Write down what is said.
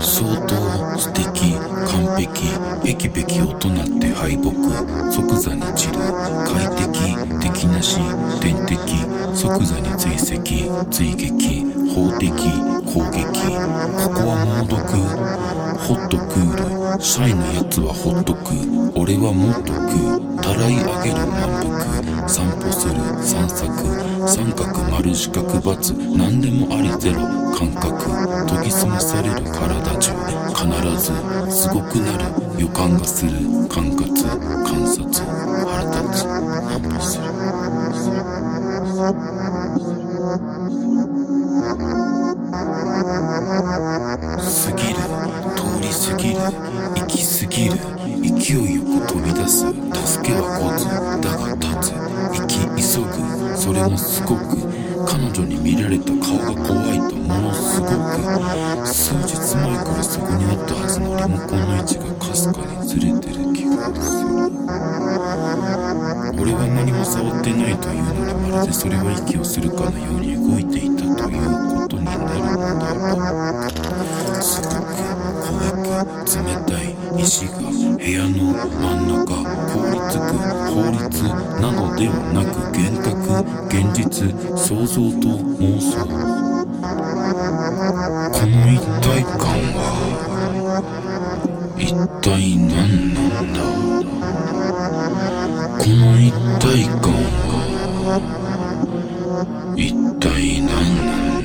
相当素敵完璧。駅べき大人って敗北。即座に散る快適敵なし天敵。即座に追跡追撃。法的。攻撃。ここは猛毒。ホットクール。シャイなやつはほっとく俺はもっとくたらい上げる満腹。散歩する。散策。三角丸四角×何でもありゼロ。感覚。研ぎ澄まされる体中。必ず。すごくなる。予感がする。管轄観察。り過ぎる。行き過ぎる。勢いよく飛び出す。助けは来ずだ。が立つ。生き急ぐ。それもすごく。彼女に見られた顔が怖いとものすごく。数日前からそこにあったはずのリモコンの位置がかすかにずれてる気がする。俺は何も触ってないというのにまるでそれは息をするかのように動いていたということになるのだすごく怖く冷たい石が部屋の真ん中凍りつく法律なのではなく幻覚現実想像と妄想この一体感は一体何なんだこの一体感は一体何なんだ